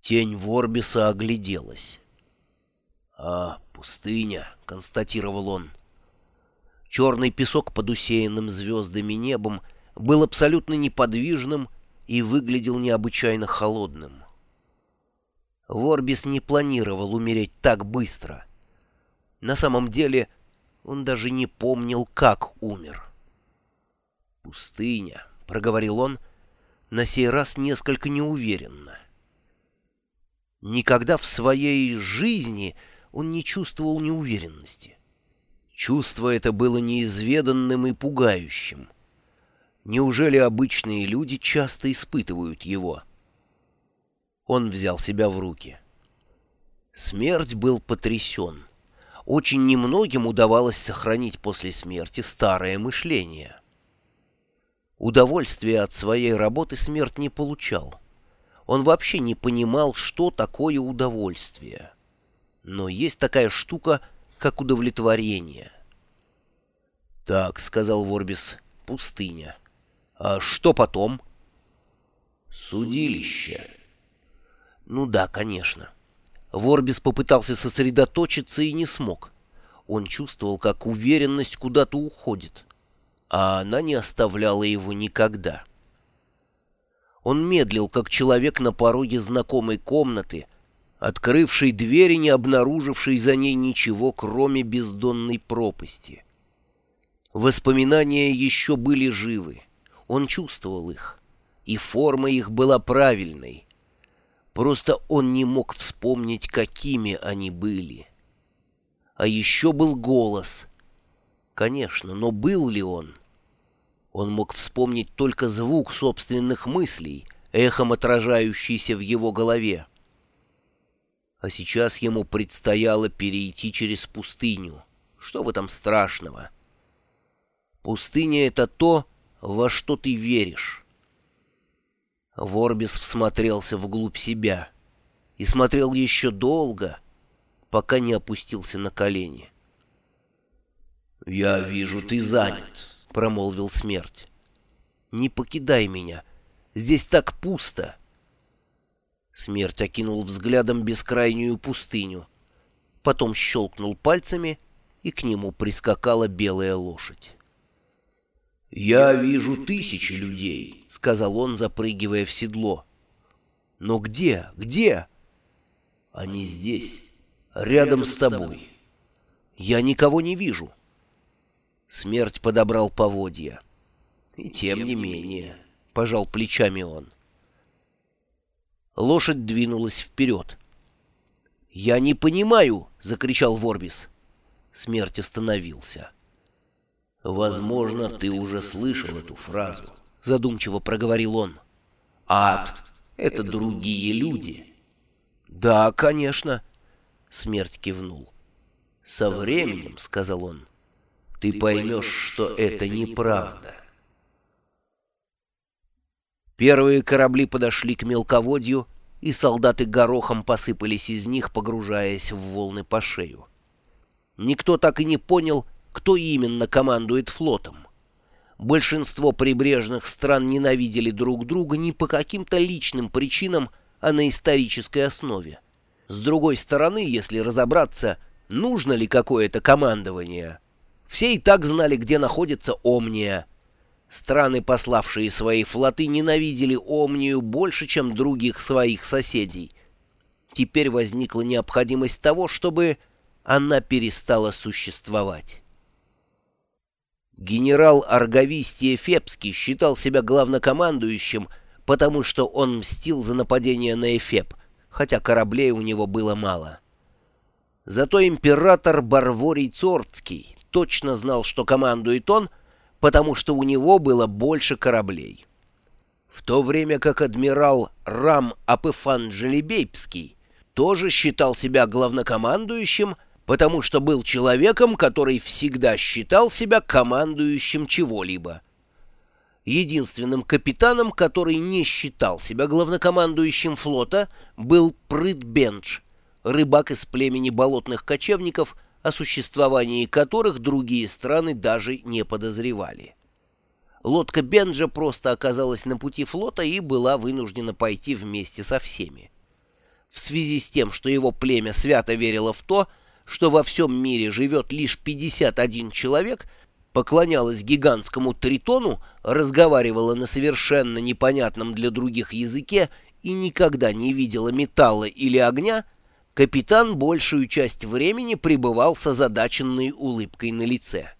Тень Ворбиса огляделась. «А, пустыня», — констатировал он. Черный песок под усеянным звездами небом был абсолютно неподвижным и выглядел необычайно холодным. Ворбис не планировал умереть так быстро. На самом деле он даже не помнил, как умер. «Пустыня», — проговорил он, на сей раз несколько неуверенно. Никогда в своей жизни он не чувствовал неуверенности. Чувство это было неизведанным и пугающим. Неужели обычные люди часто испытывают его? Он взял себя в руки. Смерть был потрясен. Очень немногим удавалось сохранить после смерти старое мышление. Удовольствия от своей работы смерть не получал. Он вообще не понимал, что такое удовольствие. Но есть такая штука, как удовлетворение. «Так», — сказал Ворбис, — «пустыня. А что потом?» «Судилище». «Ну да, конечно». Ворбис попытался сосредоточиться и не смог. Он чувствовал, как уверенность куда-то уходит, а она не оставляла его никогда. Он медлил, как человек на пороге знакомой комнаты, открывший дверь и не обнаруживший за ней ничего, кроме бездонной пропасти. Воспоминания еще были живы. Он чувствовал их, и форма их была правильной. Просто он не мог вспомнить, какими они были. А еще был голос. Конечно, но был ли он? Он мог вспомнить только звук собственных мыслей, эхом отражающийся в его голове. А сейчас ему предстояло перейти через пустыню. Что в этом страшного? Пустыня — это то, во что ты веришь. Ворбис всмотрелся вглубь себя и смотрел еще долго, пока не опустился на колени. «Я вижу, ты занят», — промолвил смерть. «Не покидай меня. Здесь так пусто». Смерть окинул взглядом бескрайнюю пустыню. Потом щелкнул пальцами, и к нему прискакала белая лошадь. «Я вижу тысячи людей», — сказал он, запрыгивая в седло. «Но где? Где?» «Они здесь, рядом с тобой». «Я никого не вижу». Смерть подобрал поводья. И тем не менее, пожал плечами он. Лошадь двинулась вперед. «Я не понимаю!» — закричал Ворбис. Смерть остановился. «Возможно, ты уже слышал эту фразу», — задумчиво проговорил он. «Ад — это другие люди». «Да, конечно», — смерть кивнул. «Со временем», — сказал он, ты поймешь, что это неправда. Первые корабли подошли к мелководью, и солдаты горохом посыпались из них, погружаясь в волны по шею. Никто так и не понял, кто именно командует флотом. Большинство прибрежных стран ненавидели друг друга не по каким-то личным причинам, а на исторической основе. С другой стороны, если разобраться, нужно ли какое-то командование – все и так знали, где находится Омния. Страны, пославшие свои флоты, ненавидели Омнию больше, чем других своих соседей. Теперь возникла необходимость того, чтобы она перестала существовать. Генерал Арговистий Эфепский считал себя главнокомандующим, потому что он мстил за нападение на Эфеп, хотя кораблей у него было мало. Зато император Барворий Цорцкий точно знал, что командует он, потому что у него было больше кораблей. В то время как адмирал Рам Апыфан Желебейпский тоже считал себя главнокомандующим, потому что был человеком, который всегда считал себя командующим чего-либо. Единственным капитаном, который не считал себя главнокомандующим флота, был Прыт Бендж, рыбак из племени болотных кочевников – о существовании которых другие страны даже не подозревали. Лодка Бенджа просто оказалась на пути флота и была вынуждена пойти вместе со всеми. в связи с тем, что его племя свято верило в то, что во всем мире живет лишь 51 человек, поклонялось гигантскому тритону, разговаривала на совершенно непонятном для других языке и никогда не видела металла или огня, капитан большую часть времени пребывал с озадаченной улыбкой на лице.